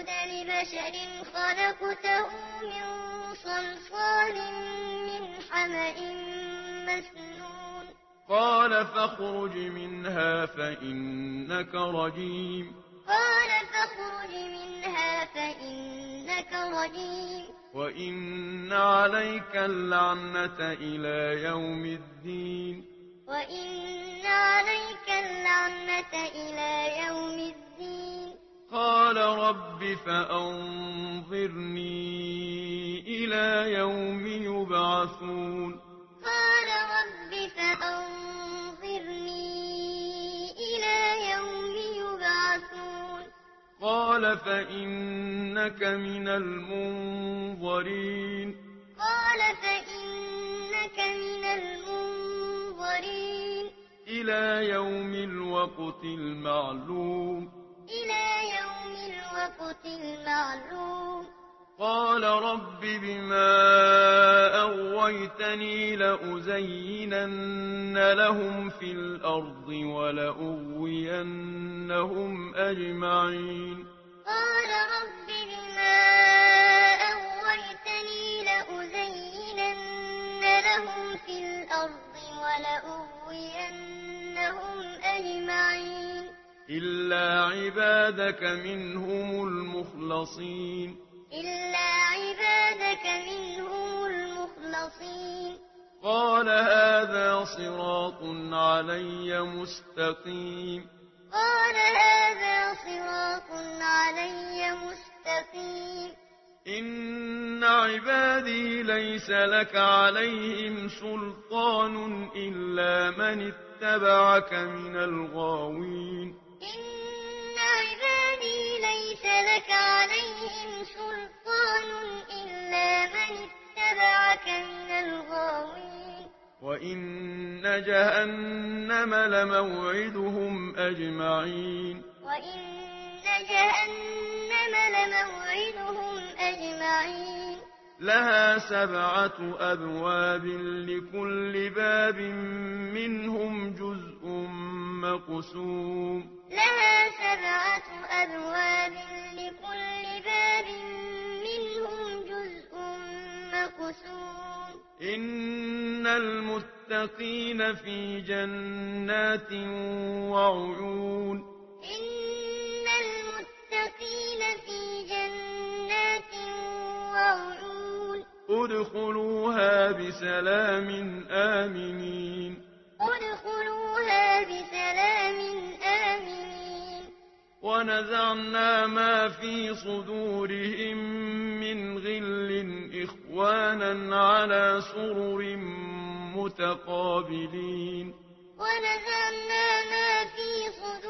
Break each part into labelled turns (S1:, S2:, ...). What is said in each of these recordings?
S1: أسجد لبشر خلقته من صلصال من حمأ مسنون
S2: قال فاخرج منها فإنك رجيم
S1: قال فاخرج منها فإنك رجيم
S2: وإن عليك اللعنة إلى يوم الدين
S1: وإن عليك اللعنة إلى يوم
S2: رب فأنظرني إلى يوم يبعثون
S1: قال رب فأنظرني إلى يوم يبعثون
S2: قال فإنك من المنظرين
S1: قال فإنك من المنظرين
S2: إلى يوم الوقت المعلوم
S1: إلى يوم الوقت المعلوم
S2: قال رب بما أغويتني لأزينن لهم في الأرض ولأغوينهم أجمعين.
S1: قال رب بما
S2: إلا عبادك منهم المخلصين
S1: إلا عبادك منهم المخلصين
S2: قال هذا صراط علي مستقيم
S1: قال هذا
S2: عبادي ليس لك عليهم سلطان إلا من اتبعك من الغاوين.
S1: إن عبادي ليس لك عليهم سلطان إلا من اتبعك من الغاوين.
S2: وإن جهنم لموعدهم أجمعين.
S1: وإن جهنم لموعدهم أجمعين.
S2: لها سبعة أبواب لكل باب منهم جزء مقسوم.
S1: لها سبعة أبواب لكل باب منهم جزء مقسوم.
S2: إن المتقين في جنات وعيون.
S1: إن
S2: ادخلوها بسلام آمنين
S1: ادخلوها بسلام آمنين
S2: ونزعنا ما في صدورهم من غل إخوانا على سرر متقابلين
S1: ونزعنا ما في صدورهم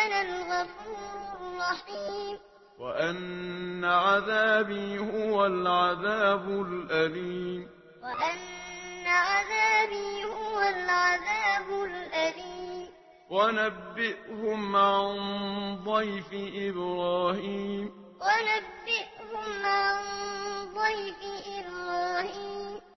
S1: كان الغفور الرحيم.
S2: وأن عذابي هو العذاب الأليم.
S1: وأن عذابي هو العذاب الأليم.
S2: ونبئهم عن ضيف إبراهيم.
S1: ونبئهم عن ضيف إبراهيم.